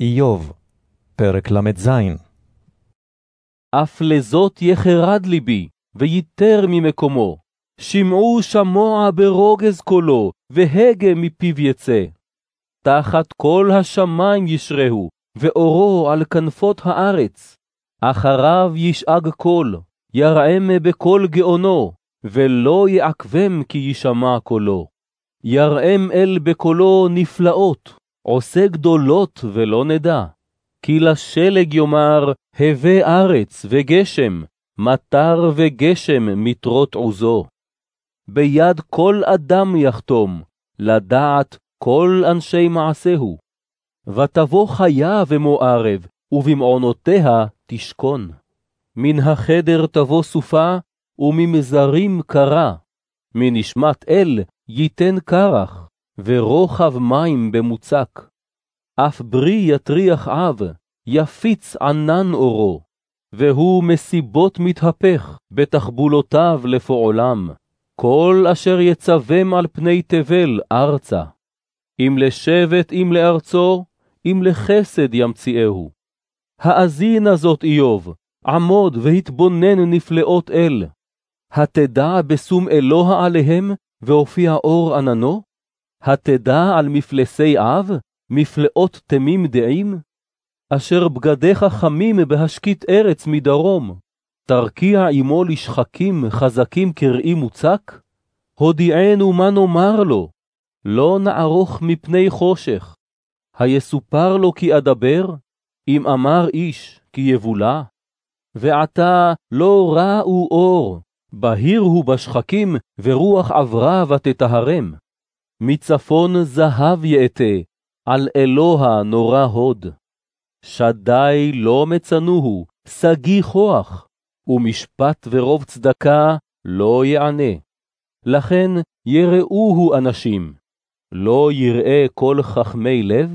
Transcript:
איוב, פרק ל"ז אף לזאת יחרד ליבי, ויתר ממקומו. שמעו שמוע ברוגז קולו, והגה מפיו יצא. תחת כל השמים ישרהו, ואורו על כנפות הארץ. אחריו ישאג קול, ירעם בקול גאונו, ולא יעכבם כי ישמע קולו. ירעם אל בקולו נפלאות, עושה גדולות ולא נדע. כי לשלג יאמר, הווה ארץ וגשם, מטר וגשם מטרות עוזו. ביד כל אדם יחתום, לדעת כל אנשי מעשהו. ותבוא חיה ומוארב, ובמעונותיה תשכון. מן החדר תבוא סופה, וממזרים קרה. מנשמת אל ייתן קרח, ורוחב מים במוצק. אף ברי יטריח אב, יפיץ ענן אורו, והוא מסיבות מתהפך בתחבולותיו לפועלם, כל אשר יצבם על פני תבל ארצה. אם לשבט אם לארצו, אם לחסד ימציאהו. האזינה זאת איוב, עמוד והתבונן נפלאות אל. התדע בשום אלוה עליהם, והופיע אור עננו? התדע על מפלסי אב, מפלאות תמים דעים? אשר בגדיך חמים בהשקיט ארץ מדרום, תרקיע עמו לשחקים חזקים קראי מוצק? הודיענו מה נאמר לו, לא נערוך מפני חושך. היסופר לו כי אדבר, אם אמר איש כי יבולע. ועתה לא ראו אור, בהיר הוא בשחקים, ורוח עברה ותטהרם. מצפון זהב יאטה, על אלוה נורא הוד. שדי לא מצנוהו, שגיא כוח, ומשפט ורוב צדקה לא יענה. לכן יראוהו אנשים, לא יראה כל חכמי לב?